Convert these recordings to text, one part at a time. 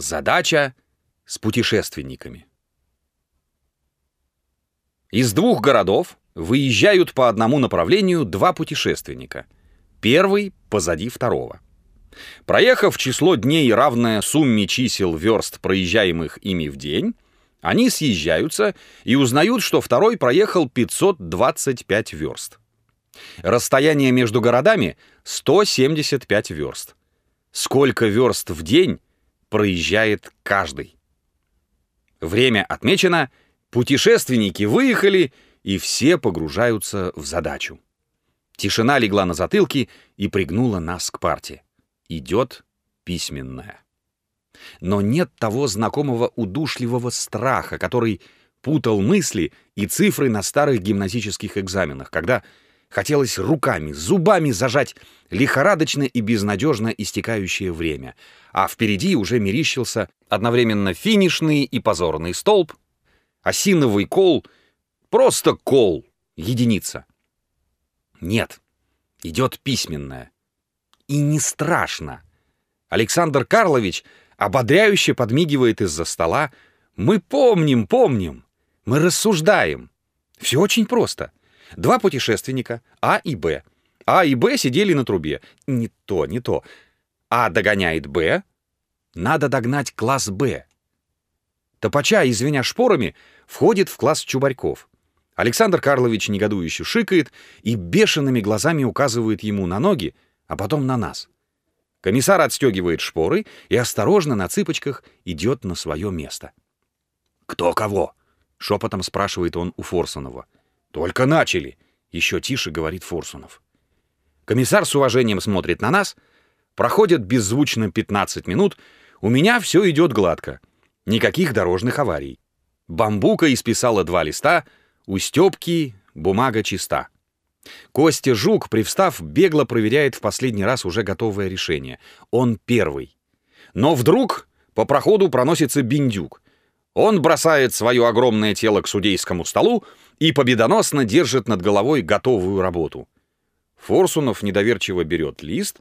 Задача с путешественниками. Из двух городов выезжают по одному направлению два путешественника. Первый позади второго. Проехав число дней, равное сумме чисел верст, проезжаемых ими в день, они съезжаются и узнают, что второй проехал 525 верст. Расстояние между городами 175 верст. Сколько верст в день проезжает каждый? Время отмечено, путешественники выехали, и все погружаются в задачу. Тишина легла на затылки и пригнула нас к парте. Идет письменная. Но нет того знакомого удушливого страха, который путал мысли и цифры на старых гимназических экзаменах, когда хотелось руками, зубами зажать лихорадочно и безнадежно истекающее время, а впереди уже мерещился одновременно финишный и позорный столб, осиновый кол, просто кол, единица. Нет, идет письменная. И не страшно. Александр Карлович ободряюще подмигивает из-за стола. Мы помним, помним. Мы рассуждаем. Все очень просто. Два путешественника, А и Б. А и Б сидели на трубе. Не то, не то. А догоняет Б. Надо догнать класс Б. Топача, извиня шпорами, входит в класс Чубарьков. Александр Карлович негодующе шикает и бешеными глазами указывает ему на ноги, а потом на нас. Комиссар отстегивает шпоры и осторожно на цыпочках идет на свое место. «Кто кого?» — шепотом спрашивает он у Форсунова. «Только начали!» — еще тише говорит Форсунов. Комиссар с уважением смотрит на нас. Проходит беззвучно 15 минут. У меня все идет гладко. Никаких дорожных аварий. Бамбука исписала два листа. У Степки бумага чиста. Костя Жук, привстав, бегло проверяет в последний раз уже готовое решение. Он первый. Но вдруг по проходу проносится Биндюк. Он бросает свое огромное тело к судейскому столу и победоносно держит над головой готовую работу. Форсунов недоверчиво берет лист.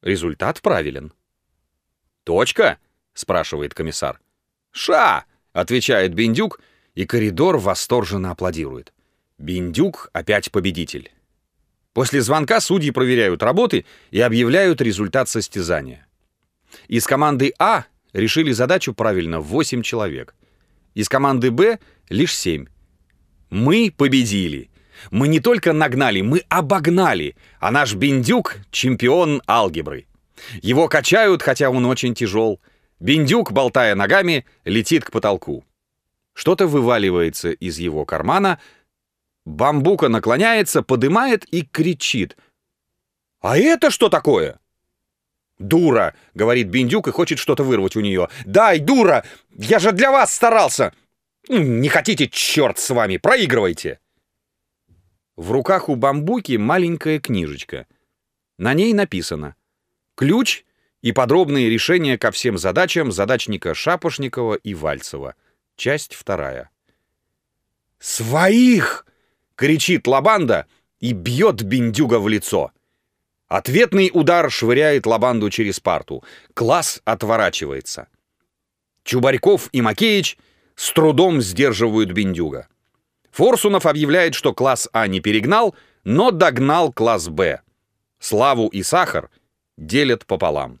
Результат правилен. «Точка?» — спрашивает комиссар. «Ша!» — отвечает Биндюк, и коридор восторженно аплодирует. Биндюк опять победитель. После звонка судьи проверяют работы и объявляют результат состязания. Из команды А решили задачу правильно 8 человек. Из команды Б лишь 7. Мы победили. Мы не только нагнали, мы обогнали, а наш Биндюк — чемпион алгебры. Его качают, хотя он очень тяжел. Биндюк, болтая ногами, летит к потолку. Что-то вываливается из его кармана — Бамбука наклоняется, подымает и кричит. «А это что такое?» «Дура!» — говорит Биндюк и хочет что-то вырвать у нее. «Дай, дура! Я же для вас старался!» «Не хотите, черт с вами, проигрывайте!» В руках у бамбуки маленькая книжечка. На ней написано «Ключ и подробные решения ко всем задачам задачника Шапошникова и Вальцева». Часть вторая. «Своих!» кричит Лабанда и бьет Биндюга в лицо. Ответный удар швыряет Лабанду через парту. Класс отворачивается. Чубарьков и Макеич с трудом сдерживают Биндюга. Форсунов объявляет, что класс А не перегнал, но догнал класс Б. Славу и сахар делят пополам.